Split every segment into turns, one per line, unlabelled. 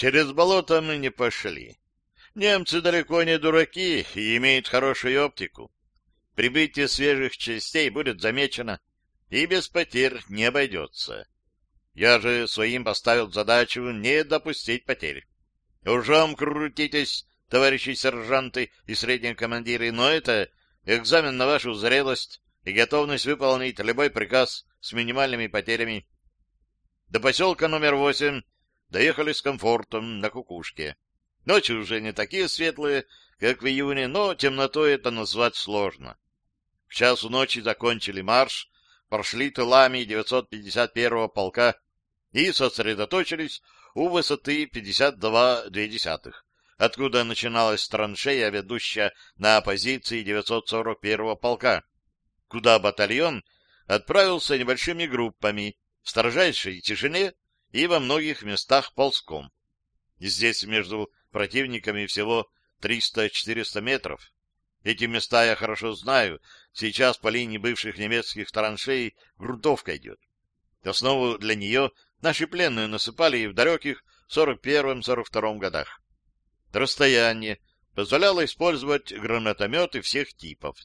Через болото мы не пошли. Немцы далеко не дураки и имеют хорошую оптику. Прибытие свежих частей будет замечено, и без потерь не обойдется. Я же своим поставил задачу не допустить потерь. Ужом крутитесь, товарищи сержанты и средние командиры, но это экзамен на вашу зрелость и готовность выполнить любой приказ с минимальными потерями. До поселка номер восемь доехали с комфортом на кукушке. Ночи уже не такие светлые, как в июне, но темнотой это назвать сложно. В часу ночи закончили марш, прошли тылами 951-го полка и сосредоточились у высоты 52,2, откуда начиналась траншея, ведущая на позиции 941-го полка, куда батальон отправился небольшими группами в строжайшей тишине и во многих местах ползком. Здесь между противниками всего 300-400 метров. Эти места я хорошо знаю. Сейчас по линии бывших немецких траншей грунтовка идет. Основу для нее наши пленные насыпали в далеких 41-42 годах. Расстояние позволяло использовать гранатометы всех типов.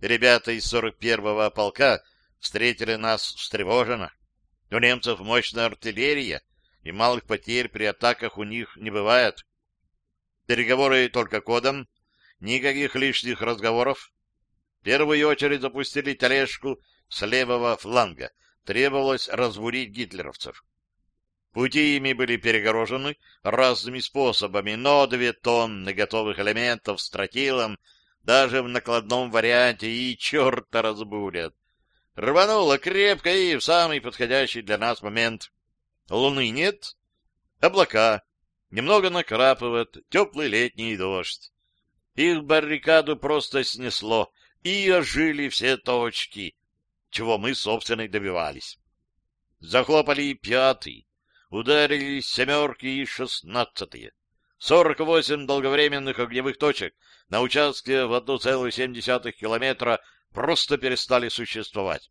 Ребята из 41-го полка встретили нас встревоженно. У немцев мощная артиллерия, и малых потерь при атаках у них не бывает. Переговоры только кодом, никаких лишних разговоров. В первую очередь запустили тележку с левого фланга. Требовалось разбурить гитлеровцев. Пути ими были перегорожены разными способами, но две тонны готовых элементов с тротилом даже в накладном варианте и черта разбурят. Рвануло крепко и в самый подходящий для нас момент. Луны нет, облака, немного накрапывает теплый летний дождь. Их баррикаду просто снесло, и ожили все точки, чего мы, собственно, и добивались. Захлопали пятый, ударили семерки и шестнадцатые. Сорок восемь долговременных огневых точек на участке в 1,7 километра просто перестали существовать.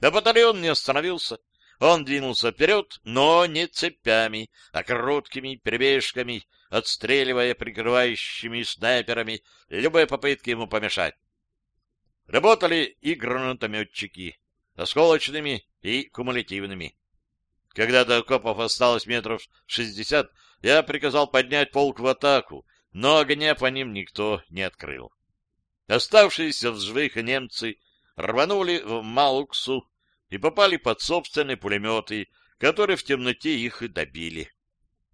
Да батальон не остановился. Он двинулся вперед, но не цепями, а короткими перебежками, отстреливая прикрывающими снайперами любые попытки ему помешать. Работали и гранатометчики, осколочными и кумулятивными. Когда до окопов осталось метров шестьдесят, я приказал поднять полк в атаку, но огня по ним никто не открыл. Оставшиеся в живых немцы рванули в Малуксу и попали под собственные пулеметы, которые в темноте их и добили.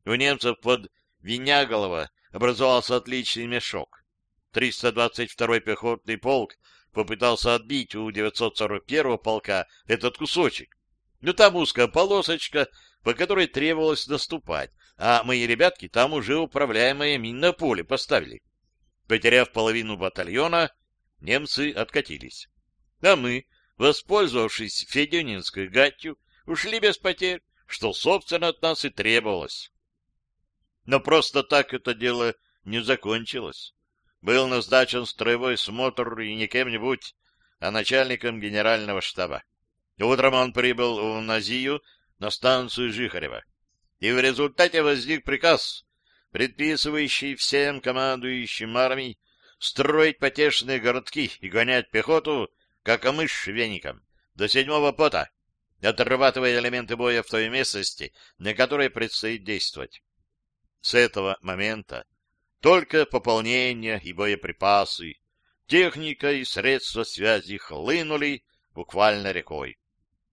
У немцев под Виняголово образовался отличный мешок. 322-й пехотный полк попытался отбить у 941-го полка этот кусочек, но там узкая полосочка, по которой требовалось наступать, а мои ребятки там уже управляемое минное поле поставили. Потеряв половину батальона, немцы откатились. А мы, воспользовавшись Федюнинской гатью, ушли без потерь, что, собственно, от нас и требовалось. Но просто так это дело не закончилось. Был назначен строевой смотр и не кем-нибудь, а начальником генерального штаба. Утром он прибыл в Назию на станцию Жихарева. И в результате возник приказ, предписывающий всем командующим армией строить потешные городки и гонять пехоту, как мышь веником, до седьмого пота, отрабатывая элементы боя в той местности, на которой предстоит действовать. С этого момента только пополнение и боеприпасы, техника и средства связи хлынули буквально рекой.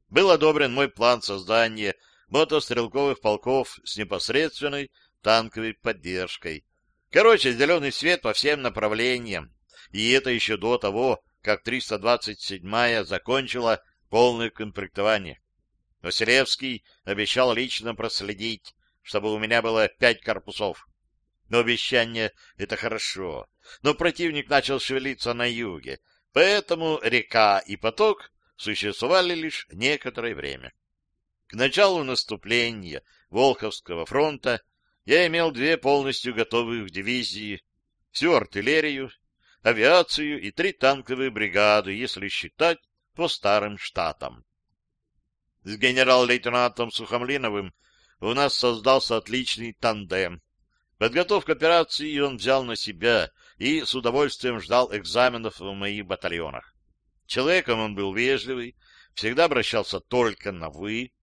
Был одобрен мой план создания мотострелковых полков с непосредственной танковой поддержкой. Короче, зеленый свет по всем направлениям. И это еще до того, как 327-я закончила полное комплектование. Василевский обещал лично проследить, чтобы у меня было пять корпусов. Но обещание — это хорошо. Но противник начал шевелиться на юге, поэтому река и поток существовали лишь некоторое время. К началу наступления Волховского фронта я имел две полностью готовых дивизии, всю артиллерию, авиацию и три танковые бригады, если считать по старым штатам. С генерал-лейтенантом Сухомлиновым у нас создался отличный тандем. Подготовку операции он взял на себя и с удовольствием ждал экзаменов в моих батальонах. Человеком он был вежливый, всегда обращался только на «вы».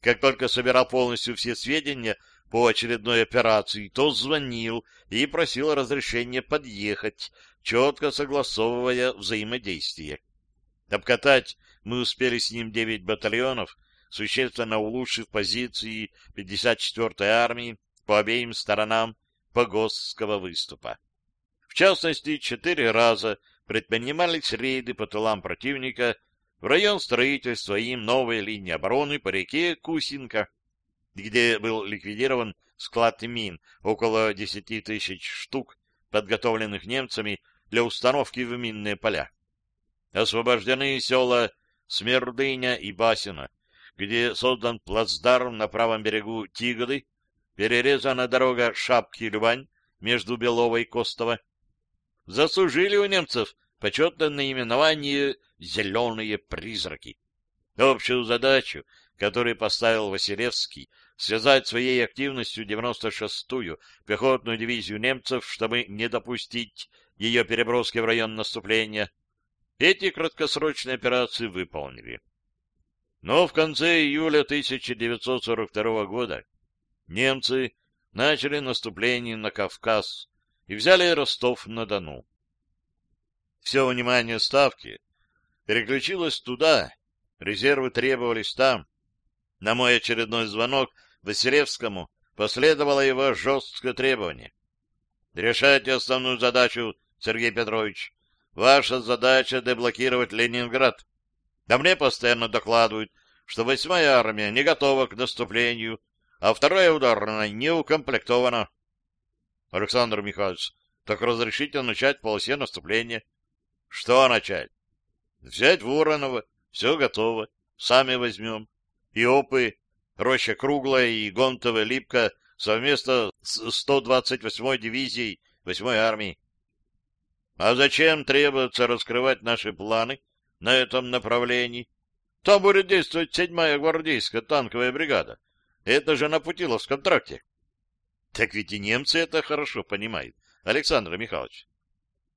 Как только собирал полностью все сведения по очередной операции, то звонил и просил разрешения подъехать, четко согласовывая взаимодействие. Обкатать мы успели с ним девять батальонов, существенно улучшив позиции 54-й армии по обеим сторонам Погосского выступа. В частности, четыре раза предпринимались рейды по тылам противника в район строительства им новой линии обороны по реке Кусинка, где был ликвидирован склад мин, около 10 тысяч штук, подготовленных немцами для установки в минные поля. Освобождены села Смердыня и Басина, где создан плацдарм на правом берегу Тигры, перерезана дорога Шапки-Любань между Белово и Костово. Заслужили у немцев почетное наименование «зеленые призраки». Общую задачу, которую поставил Василевский, связать своей активностью 96-ю пехотную дивизию немцев, чтобы не допустить ее переброски в район наступления, эти краткосрочные операции выполнили. Но в конце июля 1942 года немцы начали наступление на Кавказ и взяли Ростов-на-Дону. Все внимание Ставки переключилось туда, резервы требовались там. На мой очередной звонок Василевскому последовало его жесткое требование. Решайте основную задачу, Сергей Петрович. Ваша задача — деблокировать Ленинград. Да мне постоянно докладывают, что восьмая армия не готова к наступлению, а вторая ударная не укомплектована. Александр Михайлович, так разрешите начать полосе наступления. Что начать? Взять Воронова, все готово, сами возьмем. И опы, Роща Круглая и Гонтова Липка совместно с 128-й дивизией 8-й армии. А зачем требуется раскрывать наши планы на этом направлении? Там будет действовать седьмая гвардейская танковая бригада. Это же на Путиловском тракте. Так ведь и немцы это хорошо понимают, Александр Михайлович.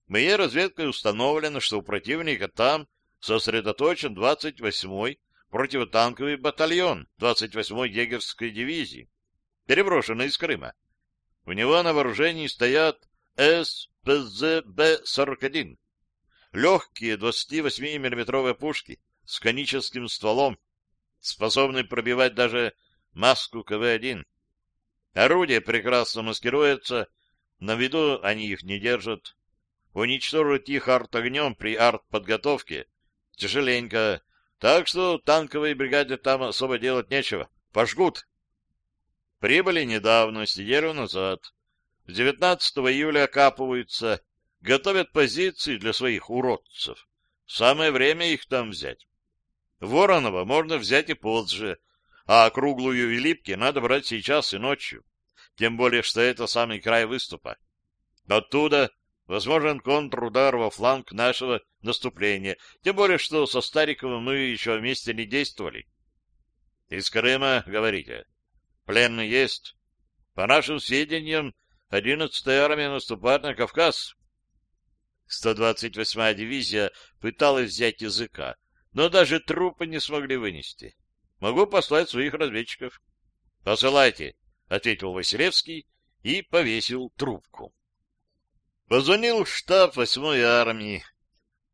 Моей разведкой установлено, что у противника там сосредоточен 28-й противотанковый батальон 28-й егерской дивизии, переброшенный из Крыма. У него на вооружении стоят СПЗБ-41, легкие 28 миллиметровые пушки с коническим стволом, способные пробивать даже маску КВ-1. Орудия прекрасно маскируются, на виду они их не держат. Уничтожить их арт-огнем при арт-подготовке тяжеленько, так что танковой бригаде там особо делать нечего. Пожгут. Прибыли недавно, неделю назад. С 19 июля окапываются, готовят позиции для своих уродцев. Самое время их там взять. Воронова можно взять и позже, а круглую и липки надо брать сейчас и ночью. Тем более, что это самый край выступа. Оттуда возможен контрудар во фланг нашего наступления, тем более, что со Стариковым мы еще вместе не действовали. Из Крыма, говорите, пленный есть. По нашим сведениям, 11-я армия наступает на Кавказ. 128-я дивизия пыталась взять языка, но даже трупы не смогли вынести. Могу послать своих разведчиков. — Посылайте, — ответил Василевский и повесил трубку. Позвонил штаб 8-й армии.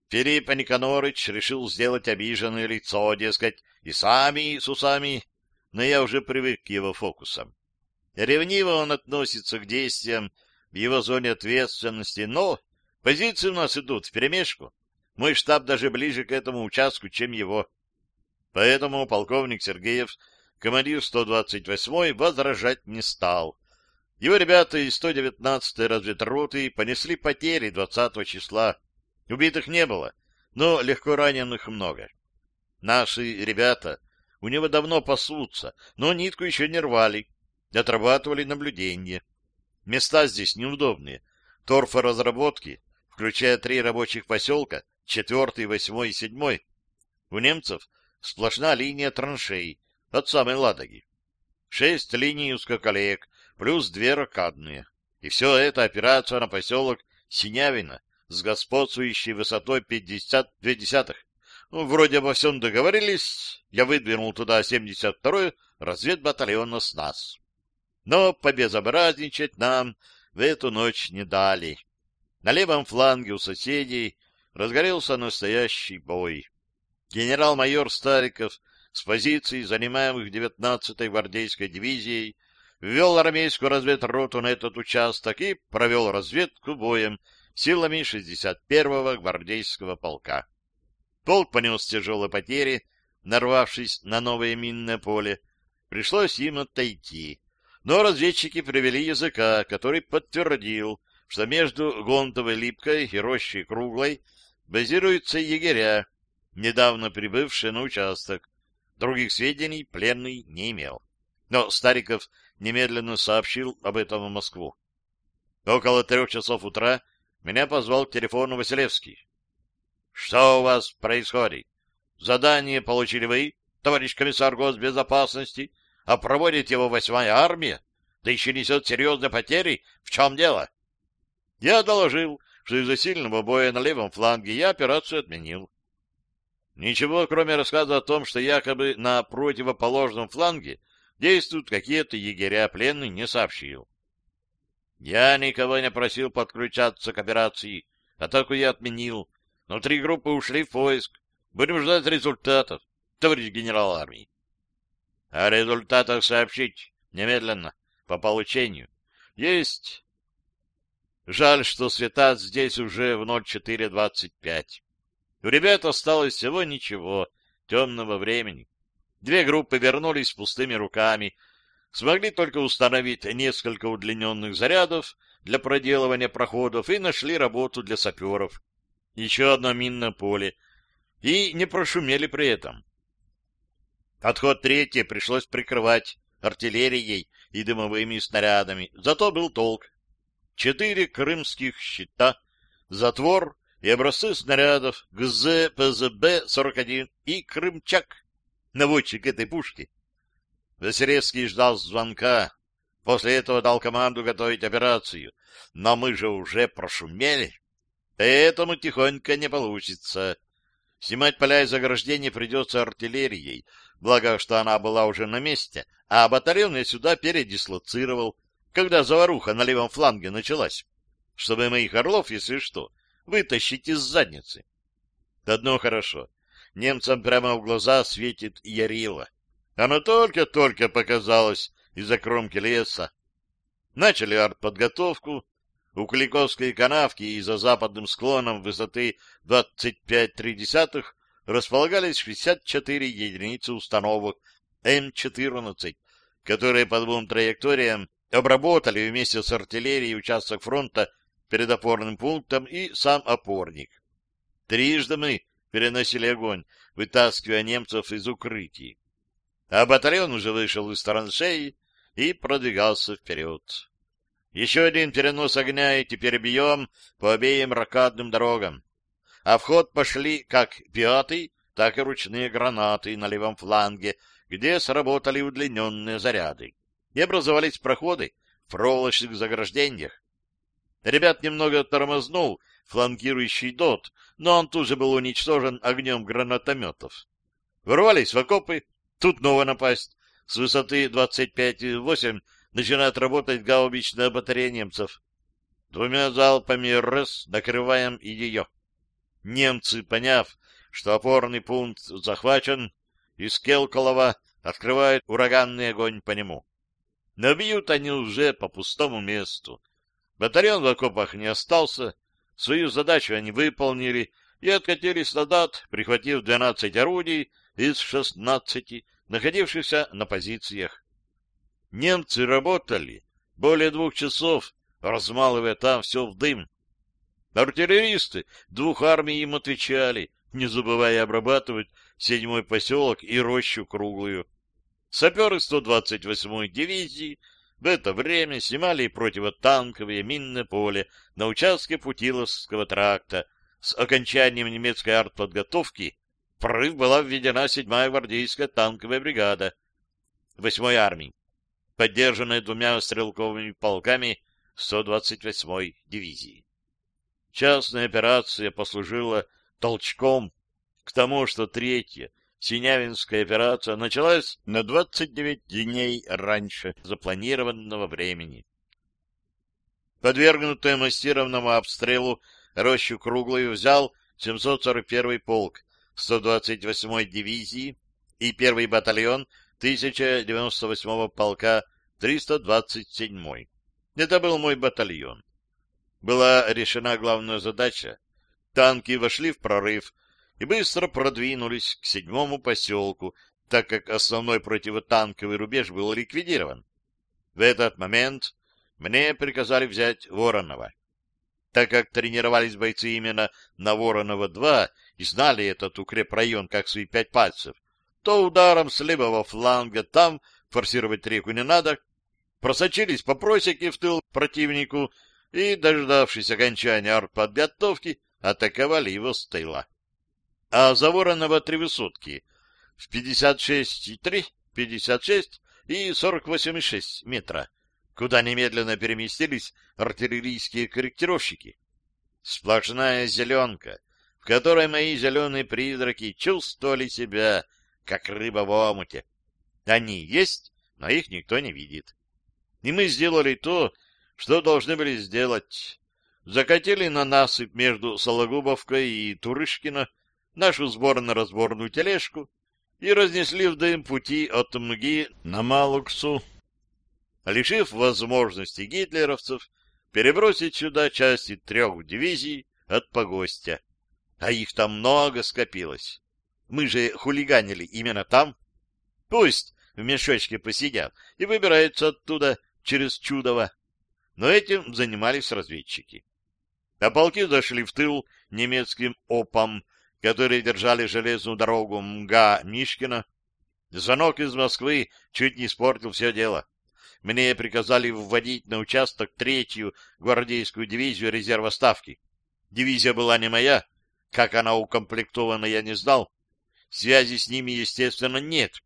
Филипп Никонорыч решил сделать обиженное лицо, дескать, и сами с усами, но я уже привык к его фокусам. Ревниво он относится к действиям в его зоне ответственности, но позиции у нас идут вперемешку. Мой штаб даже ближе к этому участку, чем его. Поэтому полковник Сергеев, командир 128-й, возражать не стал. Его ребята из 119-й разведроты понесли потери 20 числа. Убитых не было, но легко раненых много. Наши ребята у него давно пасутся, но нитку еще не рвали, отрабатывали наблюдение. Места здесь неудобные. Торфоразработки, включая три рабочих поселка, четвертый, восьмой и седьмой. У немцев сплошная линия траншей от самой Ладоги. шесть линий узкоколеек, плюс две ракадные. И все это операция на поселок Синявина с господствующей высотой 52 десятых. Ну, вроде обо всем договорились, я выдвинул туда 72-й разведбатальон с нас. Но побезобразничать нам в эту ночь не дали. На левом фланге у соседей разгорелся настоящий бой. Генерал-майор Стариков с позиций, занимаемых 19-й гвардейской дивизией, ввел армейскую разведроту на этот участок и провел разведку боем силами 61-го гвардейского полка. Полк понес тяжелые потери, нарвавшись на новое минное поле. Пришлось им отойти. Но разведчики привели языка, который подтвердил, что между Гонтовой Липкой и Рощей Круглой базируются егеря, недавно прибывшие на участок. Других сведений пленный не имел. Но Стариков немедленно сообщил об этом в Москву. Около трех часов утра меня позвал к телефону Василевский. Что у вас происходит? Задание получили вы, товарищ комиссар госбезопасности, а проводит его восьмая армия, да еще несет серьезные потери. В чем дело? Я доложил, что из-за сильного боя на левом фланге я операцию отменил. Ничего, кроме рассказа о том, что якобы на противоположном фланге действуют какие-то егеря, пленный не сообщил. Я никого не просил подключаться к операции, атаку я отменил, но три группы ушли в поиск. Будем ждать результатов, товарищ генерал армии. О результатах сообщить немедленно, по получению. Есть. Жаль, что светат здесь уже в 04.25. У ребят осталось всего ничего, темного времени. Две группы вернулись с пустыми руками, смогли только установить несколько удлиненных зарядов для проделывания проходов и нашли работу для саперов. Еще одно минное поле, и не прошумели при этом. Отход третье пришлось прикрывать артиллерией и дымовыми снарядами, зато был толк. Четыре крымских щита, затвор и образцы снарядов ГЗ ПЗБ-41 и Крымчак, наводчик этой пушки. Василевский ждал звонка, после этого дал команду готовить операцию, но мы же уже прошумели. Поэтому тихонько не получится. Снимать поля и заграждения придется артиллерией, благо, что она была уже на месте, а батальон я сюда передислоцировал, когда заваруха на левом фланге началась, чтобы моих орлов, если что, вытащить из задницы. Одно хорошо. Немцам прямо в глаза светит Ярила. Оно только-только показалось из-за кромки леса. Начали артподготовку, у Куликовской канавки и за западным склоном высоты 25,3 располагались 64 единицы установок М-14, которые по двум траекториям обработали вместе с артиллерией участок фронта перед опорным пунктом и сам опорник. Трижды мы переносили огонь, вытаскивая немцев из укрытий. А батальон уже вышел из траншеи и продвигался вперед. Еще один перенос огня, и теперь бьем по обеим ракадным дорогам. А в ход пошли как пятый, так и ручные гранаты на левом фланге, где сработали удлиненные заряды. И образовались проходы в проволочных заграждениях. Ребят немного тормознул флангирующий ДОТ, но он тут же был уничтожен огнем гранатометов. Ворвались в окопы, тут новая напасть. С высоты 25,8 начинает работать гаубичная батарея немцев. Двумя залпами РС накрываем и ее. Немцы, поняв, что опорный пункт захвачен, из Келколова открывают ураганный огонь по нему. Но они уже по пустому месту. Батальон в окопах не остался, свою задачу они выполнили и откатились назад, прихватив 12 орудий из 16, находившихся на позициях. Немцы работали более двух часов, размалывая там все в дым. Артиллеристы двух армий им отвечали, не забывая обрабатывать седьмой поселок и рощу круглую. Саперы 128-й дивизии в это время снимали противотанковое минное поле на участке Путиловского тракта. С окончанием немецкой артподготовки в прорыв была введена 7-я гвардейская танковая бригада 8-й армии. поддержанная двумя стрелковыми полками 128-й дивизии. Частная операция послужила толчком к тому, что третья Синявинская операция началась на 29 дней раньше запланированного времени. Подвергнутая массированному обстрелу рощу Круглую взял 741-й полк 128-й дивизии и 1-й батальон 1098-го полка 327-й. Это был мой батальон. Была решена главная задача. Танки вошли в прорыв и быстро продвинулись к седьмому поселку, так как основной противотанковый рубеж был ликвидирован. В этот момент мне приказали взять Воронова. Так как тренировались бойцы именно на Воронова-2 и знали этот укрепрайон как свои пять пальцев, то ударом с левого фланга там форсировать реку не надо, просочились по просеке в тыл противнику и, дождавшись окончания артподготовки, атаковали его с тыла. А за Воронова три высотки в 56,3, 56 и 48,6 метра куда немедленно переместились артиллерийские корректировщики. Сплошная зеленка, в которой мои зеленые призраки чувствовали себя, как рыба в омуте. Они есть, но их никто не видит. И мы сделали то, что должны были сделать. Закатили на насыпь между Сологубовкой и Турышкино нашу сборно-разборную тележку и разнесли в дым пути от Мги на Малуксу лишив возможности гитлеровцев перебросить сюда части трех дивизий от погостя. А их там много скопилось. Мы же хулиганили именно там. Пусть в мешочке посидят и выбираются оттуда через Чудово. Но этим занимались разведчики. А полки зашли в тыл немецким опам, которые держали железную дорогу МГА-Мишкина. Звонок из Москвы чуть не испортил все дело мне приказали вводить на участок третью гвардейскую дивизию резерва ставки. Дивизия была не моя. Как она укомплектована, я не знал. Связи с ними, естественно, нет.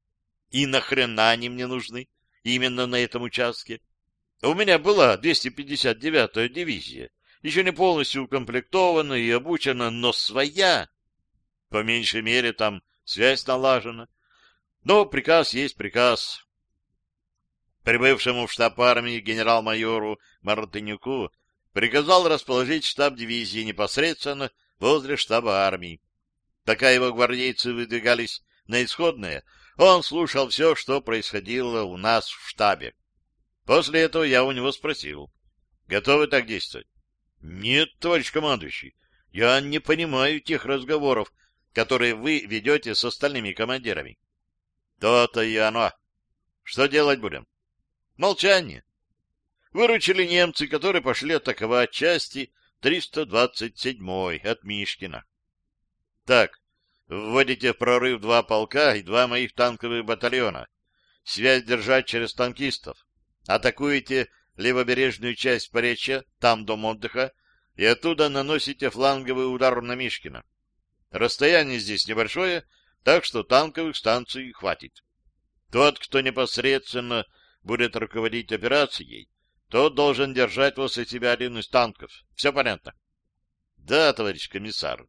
И нахрена они мне нужны именно на этом участке? У меня была 259-я дивизия, еще не полностью укомплектована и обучена, но своя. По меньшей мере, там связь налажена. Но приказ есть приказ. Прибывшему в штаб армии генерал-майору Мартынюку приказал расположить штаб дивизии непосредственно возле штаба армии. Пока его гвардейцы выдвигались на исходное, он слушал все, что происходило у нас в штабе. После этого я у него спросил, готовы так действовать? Нет, товарищ командующий, я не понимаю тех разговоров, которые вы ведете с остальными командирами. То-то и оно. Что делать будем? Молчание. Выручили немцы, которые пошли атаковать части 327-й от Мишкина. Так, вводите в прорыв два полка и два моих танковых батальона. Связь держать через танкистов. Атакуете левобережную часть поречья, там дом отдыха, и оттуда наносите фланговый удар на Мишкина. Расстояние здесь небольшое, так что танковых станций хватит. Тот, кто непосредственно будет руководить операцией, тот должен держать возле себя один из танков. Все понятно? — Да, товарищ комиссар.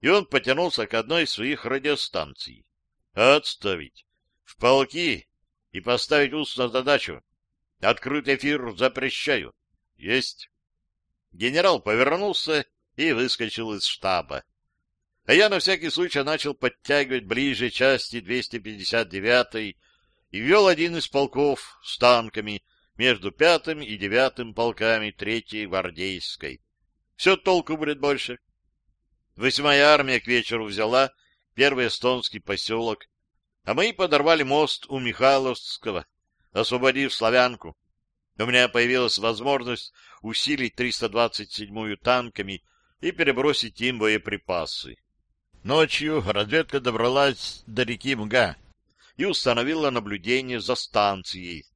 И он потянулся к одной из своих радиостанций. — Отставить. В полки и поставить устную задачу. Открыть эфир запрещаю. — Есть. Генерал повернулся и выскочил из штаба. А я на всякий случай начал подтягивать ближе части 259-й и вел один из полков с танками между пятым и девятым полками третьей гвардейской. Все толку будет больше. Восьмая армия к вечеру взяла первый эстонский поселок, а мы подорвали мост у Михайловского, освободив Славянку. У меня появилась возможность усилить 327-ю танками и перебросить им боеприпасы. Ночью разведка добралась до реки Мга и установила наблюдение за станцией.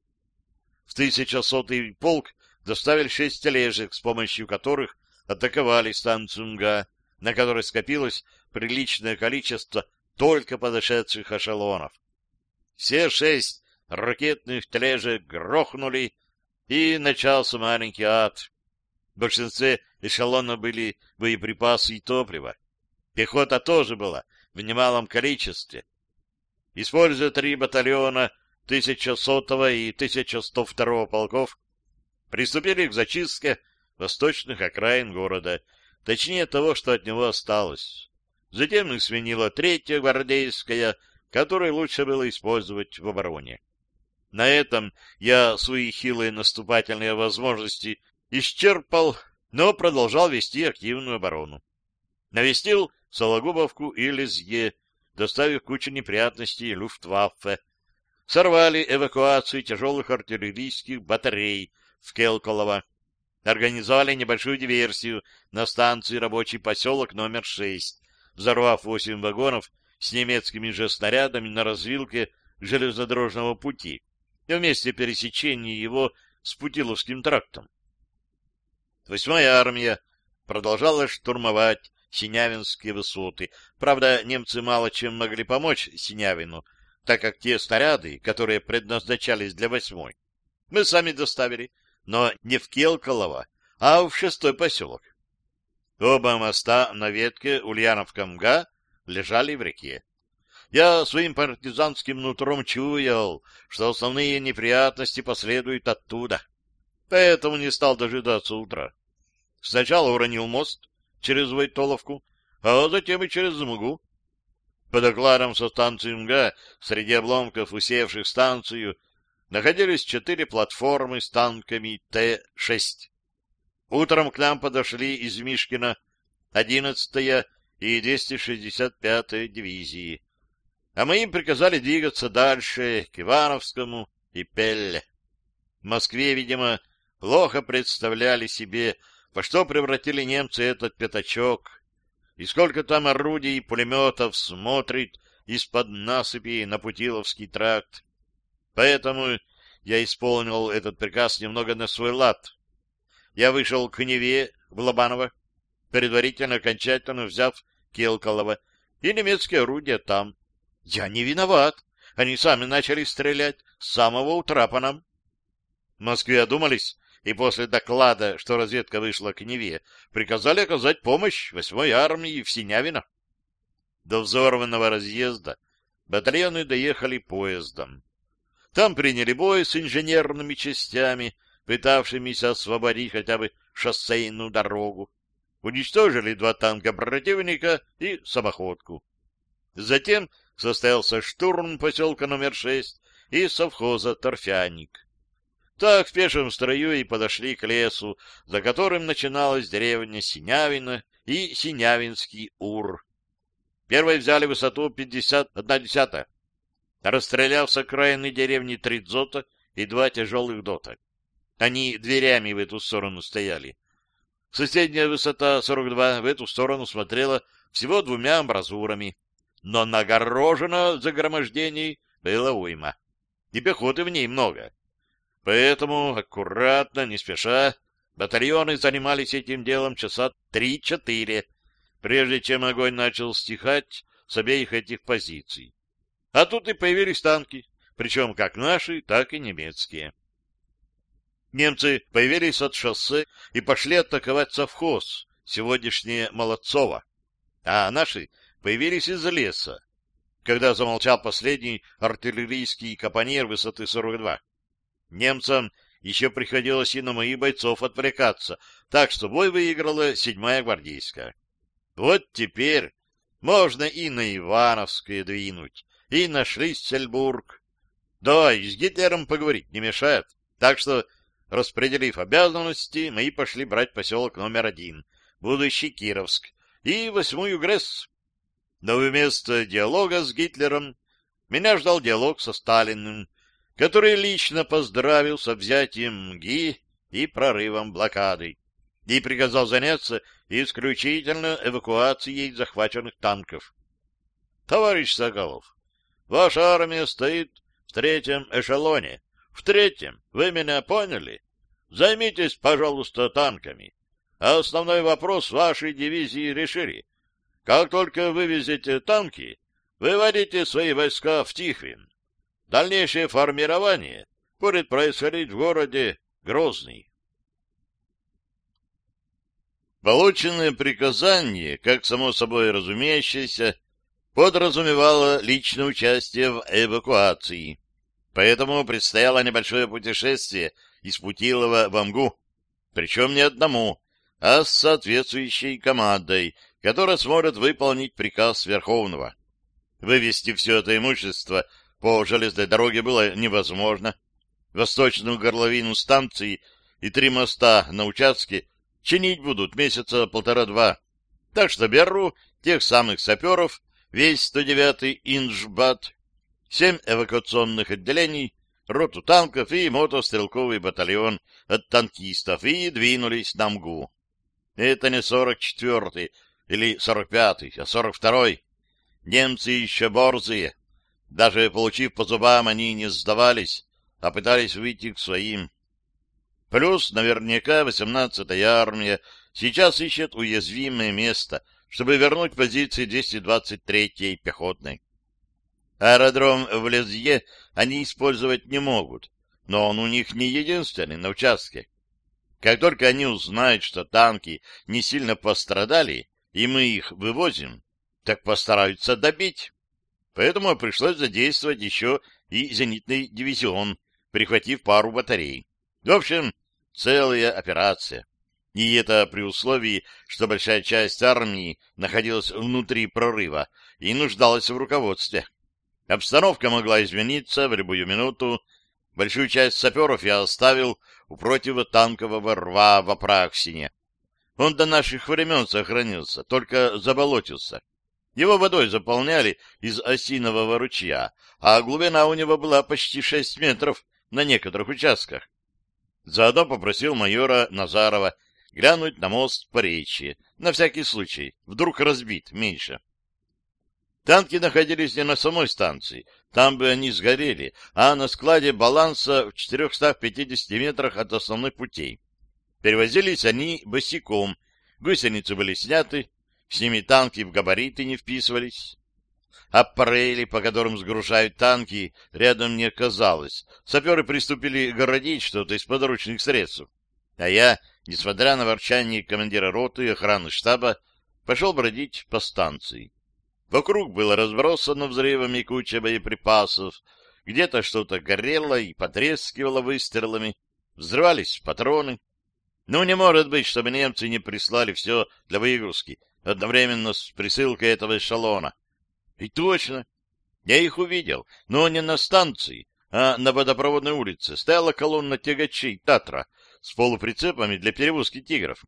В 1100-й полк доставили шесть тележек, с помощью которых атаковали станцию МГА, на которой скопилось приличное количество только подошедших эшелонов. Все шесть ракетных тележек грохнули, и начался маленький ад. В большинстве эшелона были боеприпасы и топливо. Пехота тоже была в немалом количестве. Используя три батальона 1100 и 1102 полков, приступили к зачистке восточных окраин города, точнее того, что от него осталось. Затем их сменила третья гвардейская, которую лучше было использовать в обороне. На этом я свои хилые наступательные возможности исчерпал, но продолжал вести активную оборону. Навестил Сологубовку и Лезье, доставив кучу неприятностей Люфтваффе. Сорвали эвакуацию тяжелых артиллерийских батарей в Келколово. Организовали небольшую диверсию на станции рабочий поселок номер 6, взорвав восемь вагонов с немецкими же снарядами на развилке железнодорожного пути и вместе пересечения его с Путиловским трактом. Восьмая армия продолжала штурмовать Синявинские высоты. Правда, немцы мало чем могли помочь Синявину, так как те снаряды, которые предназначались для восьмой, мы сами доставили, но не в Келколово, а в шестой поселок. Оба моста на ветке Ульянов-Камга лежали в реке. Я своим партизанским нутром чуял, что основные неприятности последуют оттуда, поэтому не стал дожидаться утра. Сначала уронил мост через Войтоловку, а затем и через Мугу. По докладам со станции МГА, среди обломков, усеявших станцию, находились четыре платформы с танками Т-6. Утром к нам подошли из Мишкина 11-я и 265-я дивизии а мы им приказали двигаться дальше, к Ивановскому и Пелле. В Москве, видимо, плохо представляли себе, во что превратили немцы этот пятачок, и сколько там орудий и пулеметов смотрит из-под насыпи на Путиловский тракт. Поэтому я исполнил этот приказ немного на свой лад. Я вышел к Неве в Лобаново, предварительно окончательно взяв Келколово, и немецкие орудия там. Я не виноват. Они сами начали стрелять с самого утра по нам. В Москве одумались, и после доклада, что разведка вышла к Неве, приказали оказать помощь восьмой армии в Синявино. До взорванного разъезда батальоны доехали поездом. Там приняли бой с инженерными частями, пытавшимися освободить хотя бы шоссейную дорогу. Уничтожили два танка противника и самоходку. Затем состоялся штурм поселка номер шесть и совхоза «Торфяник». Так в пешем строю и подошли к лесу, за которым начиналась деревня Синявина и Синявинский Ур. Первой взяли высоту 51 десятая, расстреляв с окраины деревни три дзота и два тяжелых дота. Они дверями в эту сторону стояли. Соседняя высота 42 в эту сторону смотрела всего двумя амбразурами, но нагорожено загромождений было уйма, и пехоты в ней много. Поэтому аккуратно, не спеша, батальоны занимались этим делом часа три-четыре, прежде чем огонь начал стихать с обеих этих позиций. А тут и появились танки, причем как наши, так и немецкие. Немцы появились от шоссе и пошли атаковать совхоз, сегодняшнее Молодцово, а наши появились из леса, когда замолчал последний артиллерийский капонир высоты 42. Немцам еще приходилось и на моих бойцов отвлекаться, так что бой выиграла седьмая гвардейская. Вот теперь можно и на Ивановское двинуть, и на Шлиссельбург. Да, и с Гитлером поговорить не мешает. Так что, распределив обязанности, мы пошли брать поселок номер один, будущий Кировск, и восьмую Гресс. Но вместо диалога с Гитлером меня ждал диалог со Сталиным, который лично поздравил с взятием МГИ и прорывом блокады и приказал заняться исключительно эвакуацией захваченных танков. Товарищ Соколов, ваша армия стоит в третьем эшелоне. В третьем, вы меня поняли? Займитесь, пожалуйста, танками. А основной вопрос вашей дивизии решили. Как только вывезете танки, выводите свои войска в Тихвин. Дальнейшее формирование будет происходить в городе Грозный. Полученное приказание, как само собой разумеющееся, подразумевало личное участие в эвакуации. Поэтому предстояло небольшое путешествие из Путилова в Амгу, причем не одному, а с соответствующей командой, которая сможет выполнить приказ Верховного. Вывести все это имущество по железной дороге было невозможно. Восточную горловину станции и три моста на участке чинить будут месяца полтора-два. Так что беру тех самых саперов, весь 109-й инжбат, семь эвакуационных отделений, роту танков и мотострелковый батальон от танкистов и двинулись на МГУ. Это не 44-й или 45-й, а 42-й. Немцы еще борзые. Даже получив по зубам, они не сдавались, а пытались выйти к своим. Плюс наверняка 18-я армия сейчас ищет уязвимое место, чтобы вернуть позиции 223-й пехотной. Аэродром в Лезье они использовать не могут, но он у них не единственный на участке. Как только они узнают, что танки не сильно пострадали, и мы их вывозим, так постараются добить. Поэтому пришлось задействовать еще и зенитный дивизион, прихватив пару батарей. В общем, целая операция. И это при условии, что большая часть армии находилась внутри прорыва и нуждалась в руководстве. Обстановка могла измениться в любую минуту. Большую часть саперов я оставил у противотанкового рва в Апраксине. Он до наших времен сохранился, только заболотился. Его водой заполняли из осинового ручья, а глубина у него была почти шесть метров на некоторых участках. Заодно попросил майора Назарова глянуть на мост по речи, на всякий случай, вдруг разбит меньше. Танки находились не на самой станции, там бы они сгорели, а на складе баланса в 450 метрах от основных путей. Перевозились они босиком, гусеницы были сняты, с ними танки в габариты не вписывались. Аппарели, по которым сгружают танки, рядом не оказалось. Саперы приступили городить что-то из подручных средств. А я, несмотря на ворчание командира роты и охраны штаба, пошел бродить по станции. Вокруг было разбросано взрывами куча боеприпасов, где-то что-то горело и потрескивало выстрелами, взрывались патроны. Ну, не может быть, чтобы немцы не прислали все для выгрузки одновременно с присылкой этого эшелона. И точно. Я их увидел, но не на станции, а на водопроводной улице. Стояла колонна тягачей «Татра» с полуприцепами для перевозки тигров.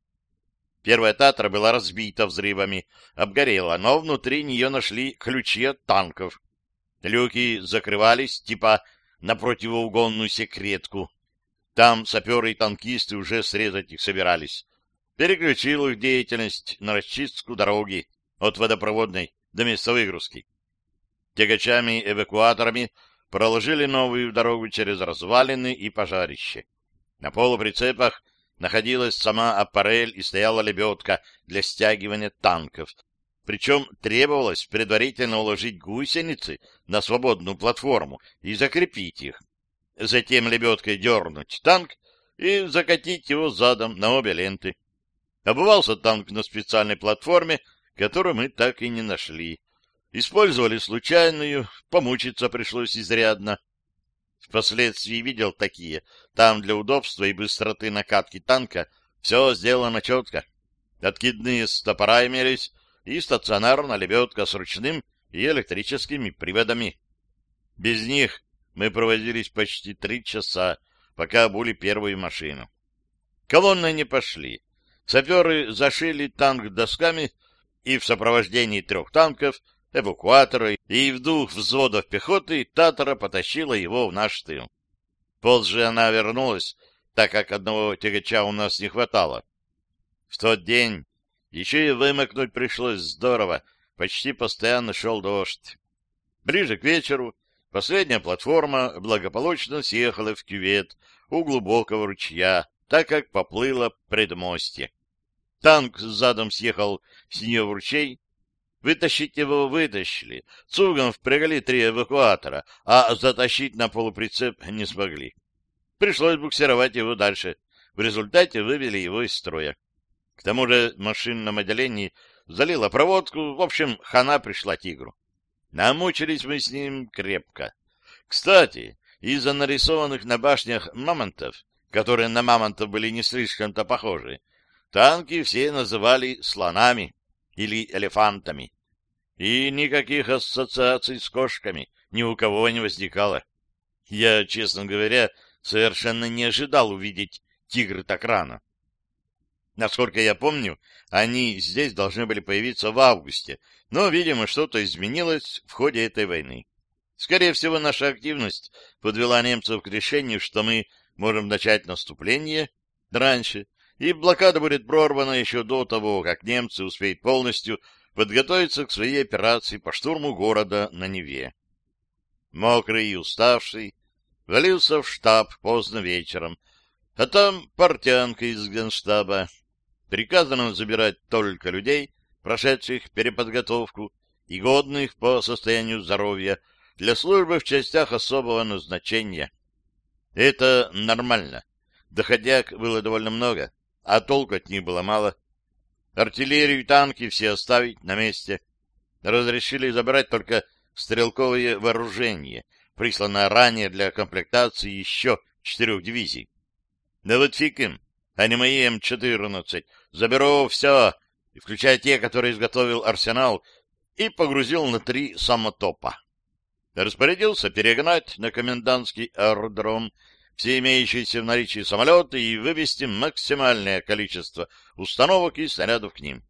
Первая «Татра» была разбита взрывами, обгорела, но внутри нее нашли ключи от танков. Люки закрывались, типа на противоугонную секретку. Там саперы и танкисты уже срезать их собирались. Переключил их деятельность на расчистку дороги от водопроводной до места выгрузки. Тягачами-эвакуаторами проложили новую дорогу через развалины и пожарище. На полуприцепах находилась сама аппарель и стояла лебедка для стягивания танков. Причем требовалось предварительно уложить гусеницы на свободную платформу и закрепить их. Затем лебедкой дернуть танк и закатить его задом на обе ленты. Обувался танк на специальной платформе, которую мы так и не нашли. Использовали случайную, помучиться пришлось изрядно. Впоследствии видел такие. Там для удобства и быстроты накатки танка все сделано четко. Откидные стопора имелись и стационарная лебедка с ручным и электрическими приводами. Без них мы провозились почти три часа, пока обули первую машину. Колонны не пошли. Саперы зашили танк досками и в сопровождении трех танков, эвакуатора и в двух взводов пехоты Татара потащила его в наш тыл. Позже она вернулась, так как одного тягача у нас не хватало. В тот день еще и вымокнуть пришлось здорово, почти постоянно шел дождь. Ближе к вечеру последняя платформа благополучно съехала в кювет у глубокого ручья, так как поплыло предмостье. Танк задом съехал с нее в ручей. Вытащить его вытащили. Цугом впрягали три эвакуатора, а затащить на полуприцеп не смогли. Пришлось буксировать его дальше. В результате вывели его из строя. К тому же машинном отделении залила проводку. В общем, хана пришла тигру. Намучились мы с ним крепко. Кстати, из-за нарисованных на башнях мамонтов, которые на мамонтов были не слишком-то похожи, танки все называли слонами или элефантами. И никаких ассоциаций с кошками ни у кого не возникало. Я, честно говоря, совершенно не ожидал увидеть тигры так рано. Насколько я помню, они здесь должны были появиться в августе, но, видимо, что-то изменилось в ходе этой войны. Скорее всего, наша активность подвела немцев к решению, что мы можем начать наступление раньше, и блокада будет прорвана еще до того, как немцы успеют полностью подготовиться к своей операции по штурму города на Неве. Мокрый и уставший, валился в штаб поздно вечером, а там портянка из генштаба. Приказано забирать только людей, прошедших переподготовку и годных по состоянию здоровья для службы в частях особого назначения. Это нормально. Доходяг было довольно много, а толку от них было мало. Артиллерию и танки все оставить на месте. Разрешили забрать только стрелковое вооружение, присланное ранее для комплектации еще четырех дивизий. Да вот фиг им, а не мои М-14. Заберу все, включая те, которые изготовил арсенал, и погрузил на три самотопа. Распорядился перегнать на комендантский аэродром все имеющиеся в наличии самолеты и вывести максимальное количество установок и снарядов к ним.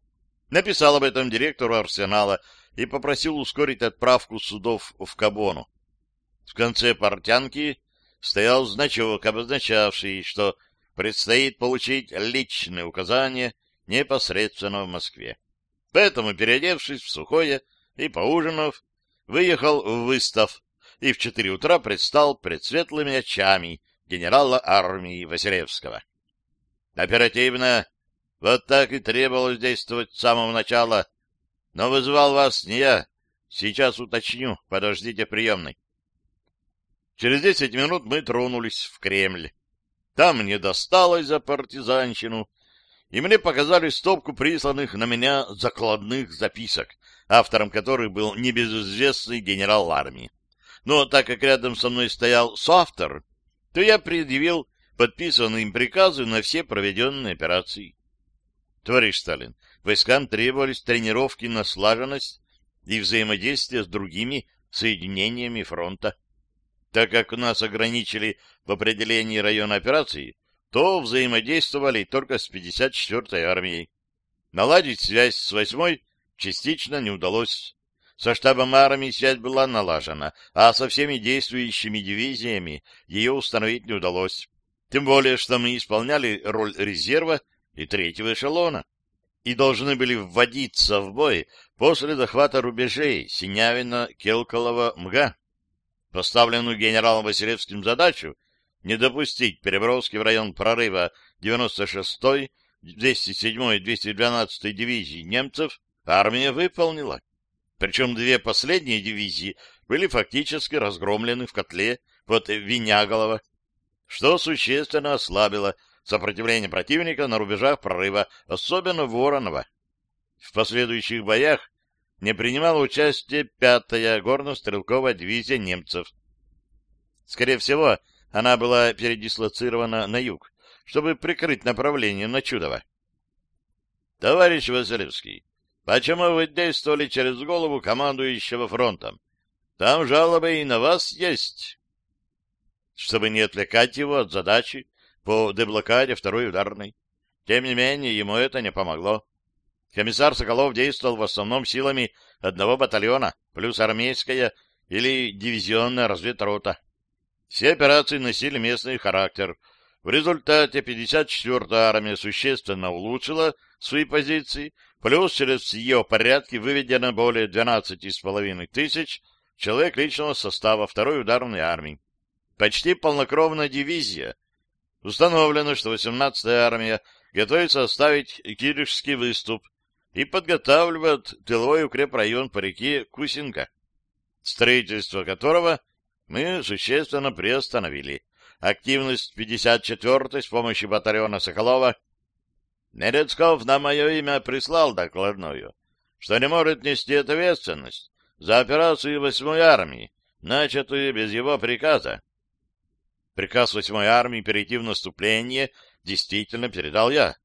Написал об этом директору арсенала и попросил ускорить отправку судов в Кабону. В конце портянки стоял значок, обозначавший, что предстоит получить личные указания непосредственно в Москве. Поэтому, переодевшись в сухое и поужинав, выехал в выстав и в четыре утра предстал пред светлыми очами генерала армии Василевского. Оперативно, вот так и требовалось действовать с самого начала. Но вызывал вас не я. Сейчас уточню, подождите приемной. Через десять минут мы тронулись в Кремль. Там мне досталось за партизанщину, и мне показали стопку присланных на меня закладных записок, автором которых был небезызвестный генерал армии. Но так как рядом со мной стоял соавтор, то я предъявил подписанные им приказы на все проведенные операции. Товарищ Сталин, войскам требовались тренировки на слаженность и взаимодействие с другими соединениями фронта. Так как нас ограничили в определении района операции, то взаимодействовали только с 54-й армией. Наладить связь с 8-й частично не удалось. Со штабом армии связь была налажена, а со всеми действующими дивизиями ее установить не удалось. Тем более, что мы исполняли роль резерва и третьего эшелона и должны были вводиться в бой после захвата рубежей Синявина, Келколова, МГА. Поставленную генералом Василевским задачу не допустить переброски в район прорыва 96-й, 207-й, 212-й дивизии немцев армия выполнила. Причем две последние дивизии были фактически разгромлены в котле под Виняголово, что существенно ослабило сопротивление противника на рубежах прорыва, особенно Воронова. В последующих боях не принимала участие пятая горно-стрелковая дивизия немцев. Скорее всего, она была передислоцирована на юг, чтобы прикрыть направление на Чудово. Товарищ Василевский, почему вы действовали через голову командующего фронтом? Там жалобы и на вас есть. Чтобы не отвлекать его от задачи по деблокаде второй ударной. Тем не менее, ему это не помогло. Комиссар Соколов действовал в основном силами одного батальона, плюс армейская или дивизионная разведрота. Все операции носили местный характер. В результате 54-я армия существенно улучшила свои позиции, плюс через ее порядки выведено более 12,5 тысяч человек личного состава второй ударной армии. Почти полнокровная дивизия. Установлено, что 18-я армия готовится оставить Киришский выступ, и подготавливают тыловой укрепрайон по реке Кусинка, строительство которого мы существенно приостановили. Активность 54-й с помощью батальона Соколова Мерецков на мое имя прислал докладную, что не может нести ответственность за операцию 8-й армии, начатую без его приказа. Приказ 8-й армии перейти в наступление действительно передал я,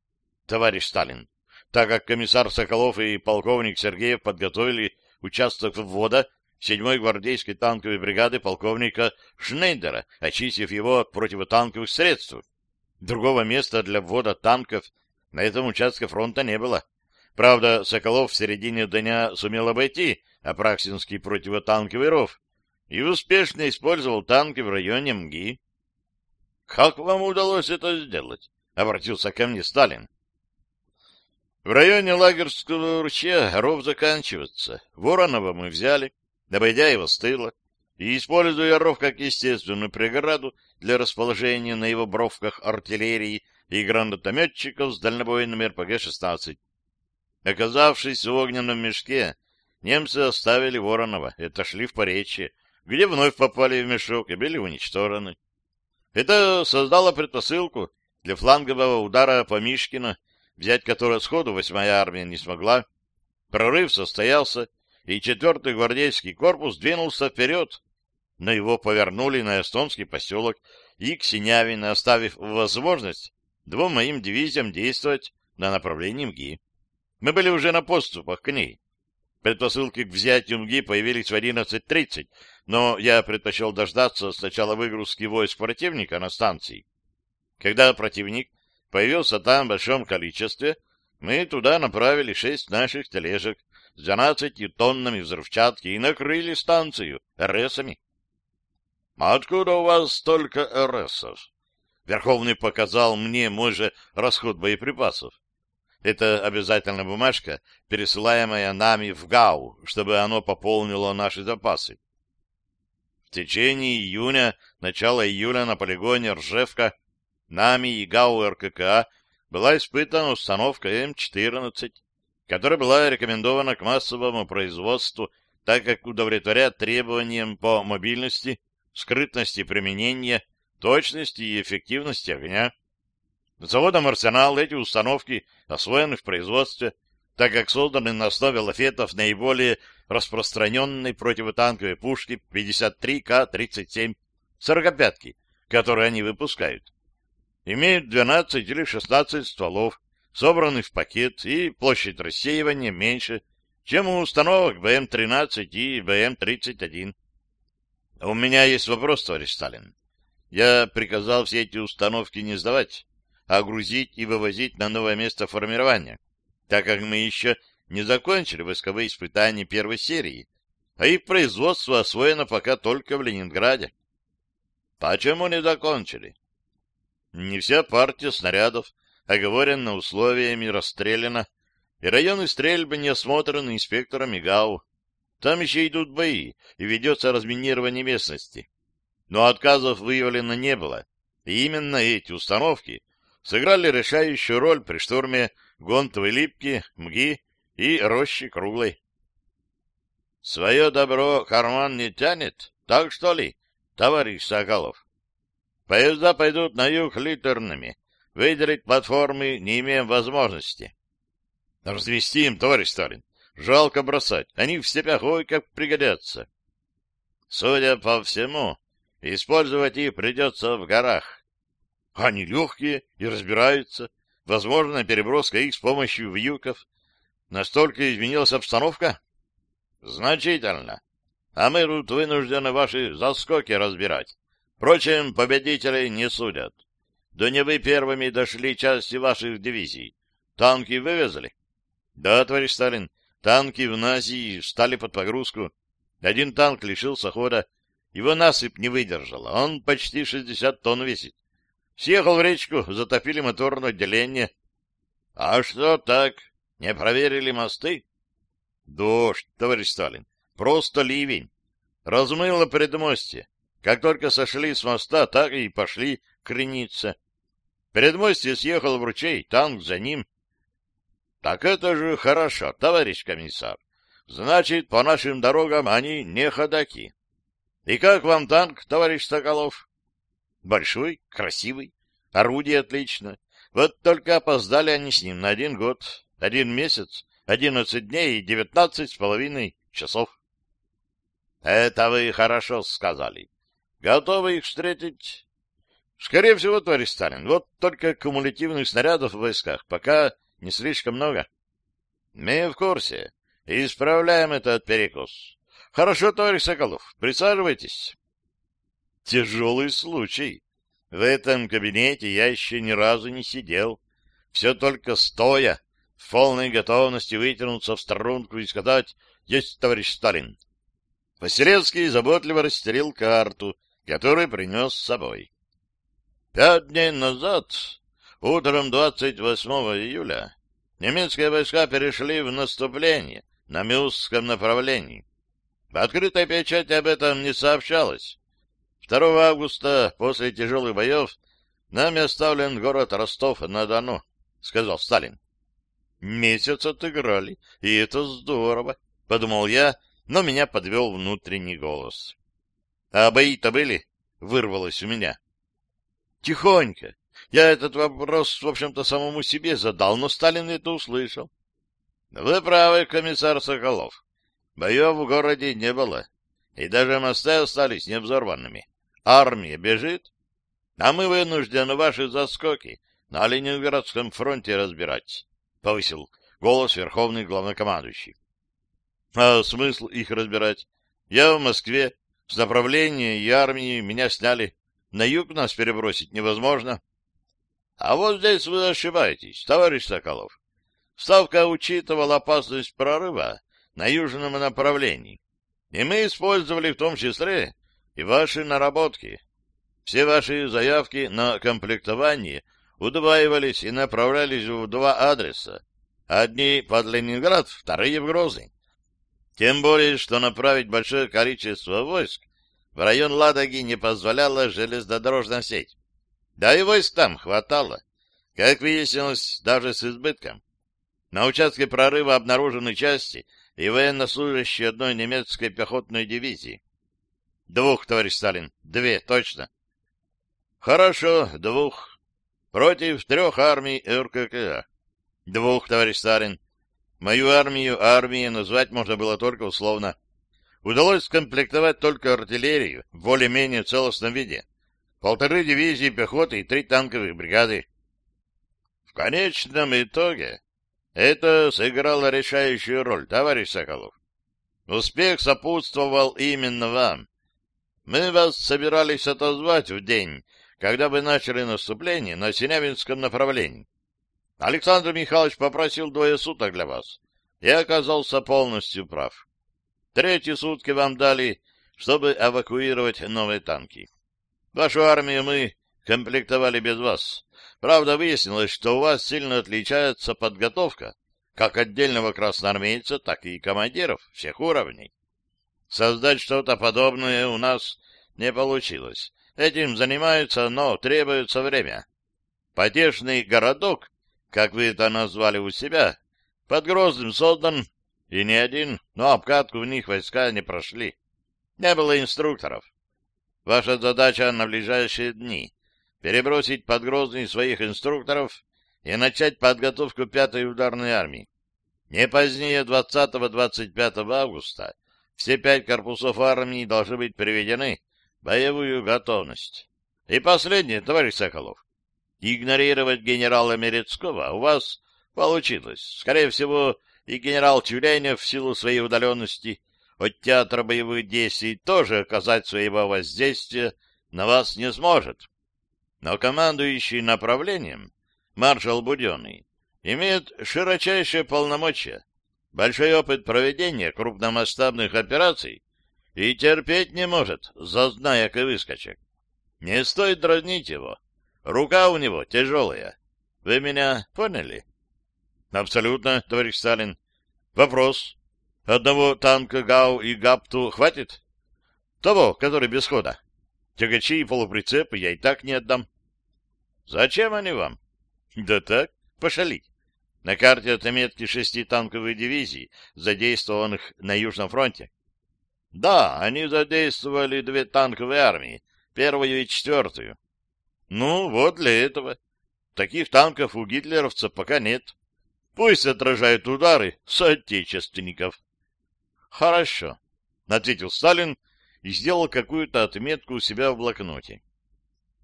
товарищ Сталин, так как комиссар Соколов и полковник Сергеев подготовили участок ввода 7-й гвардейской танковой бригады полковника Шнейдера, очистив его от противотанковых средств. Другого места для ввода танков на этом участке фронта не было. Правда, Соколов в середине дня сумел обойти Апраксинский противотанковый ров и успешно использовал танки в районе МГИ. — Как вам удалось это сделать? — обратился ко мне Сталин. В районе Лагерского ручья ров заканчивается. Воронова мы взяли, обойдя его с тыла, и, используя ров как естественную преграду для расположения на его бровках артиллерии и гранатометчиков с дальнобойными РПГ-16. Оказавшись в огненном мешке, немцы оставили Воронова и отошли в Поречье, где вновь попали в мешок и были уничтожены. Это создало предпосылку для флангового удара по Мишкину, взять который сходу восьмая армия не смогла. Прорыв состоялся, и четвертый гвардейский корпус двинулся вперед, но его повернули на эстонский поселок и к Синявино, оставив возможность двум моим дивизиям действовать на направлении МГИ. Мы были уже на подступах к ней. Предпосылки к взятию МГИ появились в 11.30, но я предпочел дождаться сначала выгрузки войск противника на станции. Когда противник появился там в большом количестве, мы туда направили шесть наших тележек с 12 тоннами взрывчатки и накрыли станцию РСами. — Откуда у вас столько РСов? Верховный показал мне мой же расход боеприпасов. Это обязательная бумажка, пересылаемая нами в ГАУ, чтобы оно пополнило наши запасы. В течение июня, начала июля на полигоне Ржевка нами и ГАУ РККА была испытана установка М-14, которая была рекомендована к массовому производству, так как удовлетворяет требованиям по мобильности, скрытности применения, точности и эффективности огня. Заводом «Арсенал» эти установки освоены в производстве, так как созданы на основе лафетов наиболее распространенной противотанковой пушки 53К-37, 45-ки, которые они выпускают. Имеют 12 или 16 стволов, собраны в пакет, и площадь рассеивания меньше, чем у установок БМ-13 и БМ-31. У меня есть вопрос, товарищ Сталин. Я приказал все эти установки не сдавать, а грузить и вывозить на новое место формирования, так как мы еще не закончили войсковые испытания первой серии, а их производство освоено пока только в Ленинграде. Почему не закончили? Не вся партия снарядов оговорена условиями расстреляна, и районы стрельбы не осмотрены инспекторами ГАУ. Там еще идут бои, и ведется разминирование местности. Но отказов выявлено не было, и именно эти установки сыграли решающую роль при штурме Гонтовой Липки, МГИ и Рощи Круглой. «Свое добро карман не тянет, так что ли, товарищ Соколов? Поезда пойдут на юг литерными, выделить платформы не имеем возможности». «Развести товарищ Сталин, жалко бросать, они в степях ой как пригодятся». «Судя по всему, Использовать их придется в горах. Они легкие и разбираются. Возможно, переброска их с помощью вьюков. Настолько изменилась обстановка? Значительно. А мы тут вынуждены ваши заскоки разбирать. Впрочем, победителей не судят. До Невы первыми дошли части ваших дивизий. Танки вывезли? Да, товарищ Сталин, танки в Назии встали под погрузку. Один танк лишился хода, его насыпь не выдержала, он почти 60 тонн весит. Съехал в речку, затопили моторное отделение. А что так? Не проверили мосты? Дождь, товарищ Сталин, просто ливень. Размыло предмостье. Как только сошли с моста, так и пошли крениться. Предмостье съехал в ручей, танк за ним. Так это же хорошо, товарищ комиссар. Значит, по нашим дорогам они не ходаки. И как вам танк, товарищ Соколов? Большой, красивый, орудие отлично. Вот только опоздали они с ним на один год, один месяц, одиннадцать дней и девятнадцать с половиной часов. Это вы хорошо сказали. Готовы их встретить? Скорее всего, товарищ Сталин. Вот только кумулятивных снарядов в войсках пока не слишком много. Мы в курсе. Исправляем этот перекос. Хорошо, товарищ Соколов, присаживайтесь. Тяжелый случай. В этом кабинете я еще ни разу не сидел. Все только стоя, в полной готовности вытянуться в струнку и сказать «Есть, товарищ Сталин». Василевский заботливо расстелил карту, которую принес с собой. Пять дней назад, утром 28 июля, немецкие войска перешли в наступление на Мюсском направлении. В открытой печати об этом не сообщалось. 2 августа, после тяжелых боев, нами оставлен город Ростов-на-Дону, — сказал Сталин. Месяц отыграли, и это здорово, — подумал я, но меня подвел внутренний голос. — А бои-то были? — вырвалось у меня. — Тихонько. Я этот вопрос, в общем-то, самому себе задал, но Сталин это услышал. — Вы правы, комиссар Соколов. Боев в городе не было, и даже мосты остались невзорванными. Армия бежит, а мы вынуждены ваши заскоки на Ленинградском фронте разбирать, — повысил голос верховный главнокомандующий. — А смысл их разбирать? Я в Москве, с направления и армии меня сняли. На юг нас перебросить невозможно. — А вот здесь вы ошибаетесь, товарищ Соколов. Ставка учитывала опасность прорыва на южном направлении, и мы использовали в том числе и ваши наработки. Все ваши заявки на комплектование удваивались и направлялись в два адреса. Одни под Ленинград, вторые в Грозный. Тем более, что направить большое количество войск в район Ладоги не позволяла железнодорожная сеть. Да и войск там хватало, как выяснилось, даже с избытком. На участке прорыва обнаружены части и военнослужащие одной немецкой пехотной дивизии. Двух, товарищ Сталин, две, точно. Хорошо, двух. Против трех армий РККА. Двух, товарищ Сталин. Мою армию армией назвать можно было только условно. Удалось скомплектовать только артиллерию в более-менее целостном виде. Полторы дивизии пехоты и три танковых бригады. В конечном итоге это сыграло решающую роль, товарищ Соколов. Успех сопутствовал именно вам. Мы вас собирались отозвать в день, когда вы начали наступление на Синявинском направлении. Александр Михайлович попросил двое суток для вас. Я оказался полностью прав. Третьи сутки вам дали, чтобы эвакуировать новые танки. Вашу армию мы комплектовали без вас. Правда, выяснилось, что у вас сильно отличается подготовка как отдельного красноармейца, так и командиров всех уровней. Создать что-то подобное у нас не получилось. Этим занимаются, но требуется время. Потешный городок как вы это назвали у себя, под Грозным создан, и не один, но обкатку в них войска не прошли. Не было инструкторов. Ваша задача на ближайшие дни — перебросить под Грозный своих инструкторов и начать подготовку пятой ударной армии. Не позднее 20-25 августа все пять корпусов армии должны быть приведены в боевую готовность. И последнее, товарищ Соколов. Игнорировать генерала Мерецкого у вас получилось. Скорее всего, и генерал Тюленев в силу своей удаленности от театра боевых действий тоже оказать своего воздействия на вас не сможет. Но командующий направлением, маршал Буденный, имеет широчайшие полномочия, большой опыт проведения крупномасштабных операций и терпеть не может зазнаек и выскочек. Не стоит дразнить его. Рука у него тяжелая. Вы меня поняли? Абсолютно, товарищ Сталин. Вопрос. Одного танка ГАУ и ГАПТу хватит? Того, который без хода. Тягачи и полуприцепы я и так не отдам. Зачем они вам? Да так, пошалить. На карте отметки шести танковых дивизий, задействованных на Южном фронте. Да, они задействовали две танковые армии, первую и четвертую. Ну, вот для этого. Таких танков у гитлеровцев пока нет. Пусть отражают удары соотечественников. Хорошо, ответил Сталин и сделал какую-то отметку у себя в блокноте.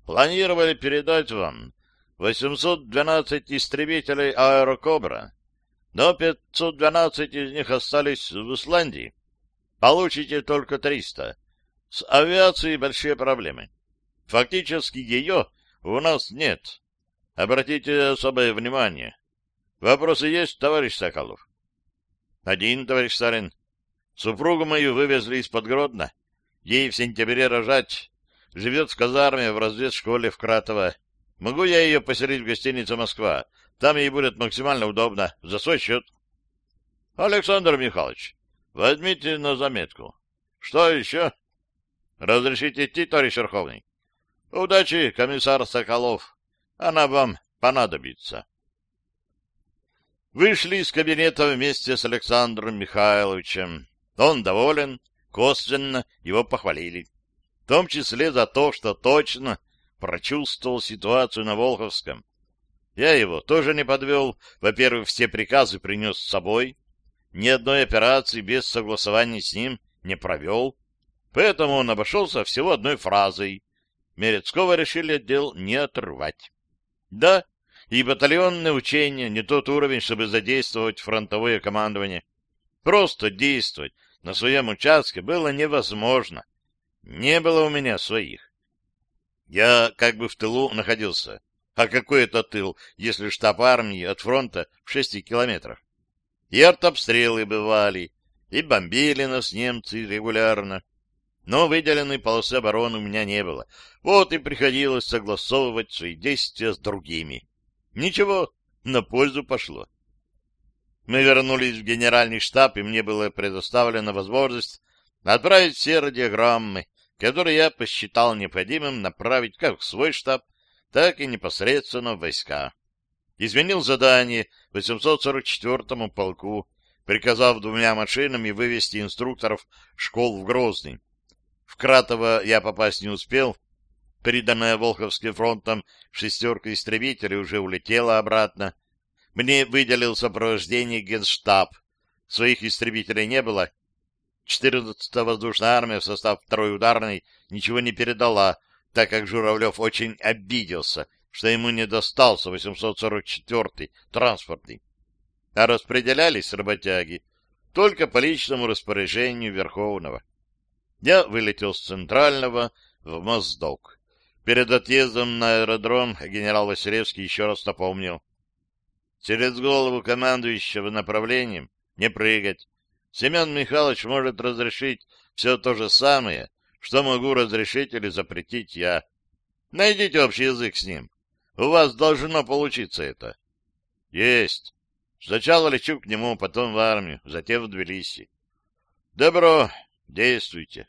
Планировали передать вам 812 истребителей «Аэрокобра», но 512 из них остались в Исландии. Получите только 300. С авиацией большие проблемы. Фактически ее у нас нет. Обратите особое внимание. Вопросы есть, товарищ Соколов? Один, товарищ Сталин. Супругу мою вывезли из-под Гродно. Ей в сентябре рожать. Живет в казарме в разведшколе в Кратово. Могу я ее поселить в гостинице «Москва»? Там ей будет максимально удобно, за свой счет. Александр Михайлович, возьмите на заметку. Что еще? Разрешите идти, товарищ Верховный? Удачи, комиссар Соколов. Она вам понадобится. Вышли из кабинета вместе с Александром Михайловичем. Он доволен, косвенно его похвалили. В том числе за то, что точно прочувствовал ситуацию на Волховском. Я его тоже не подвел. Во-первых, все приказы принес с собой. Ни одной операции без согласования с ним не провел. Поэтому он обошелся всего одной фразой. Мерецкого решили отдел не отрывать. Да, и батальонное учение не тот уровень, чтобы задействовать фронтовое командование. Просто действовать на своем участке было невозможно. Не было у меня своих. Я как бы в тылу находился. А какой это тыл, если штаб армии от фронта в шести километрах? И артобстрелы бывали, и бомбили нас немцы регулярно. Но выделенной полосы обороны у меня не было. Вот и приходилось согласовывать свои действия с другими. Ничего, на пользу пошло. Мы вернулись в генеральный штаб, и мне была предоставлена возможность отправить все радиограммы, который я посчитал необходимым направить как в свой штаб, так и непосредственно в войска. Изменил задание 844-му полку, приказав двумя машинами вывести инструкторов школ в Грозный. В Кратово я попасть не успел. Переданная Волховским фронтом шестерка истребителей уже улетела обратно. Мне выделил сопровождение генштаб. Своих истребителей не было, 14-я воздушная армия в состав второй ударной ничего не передала, так как Журавлев очень обиделся, что ему не достался 844-й транспортный. А распределялись работяги только по личному распоряжению Верховного. Я вылетел с Центрального в Моздок. Перед отъездом на аэродром генерал Василевский еще раз напомнил. Через голову командующего направлением не прыгать, Семен Михайлович может разрешить все то же самое, что могу разрешить или запретить я. Найдите общий язык с ним. У вас должно получиться это. Есть. Сначала лечу к нему, потом в армию, затем в Тбилиси. Добро, действуйте.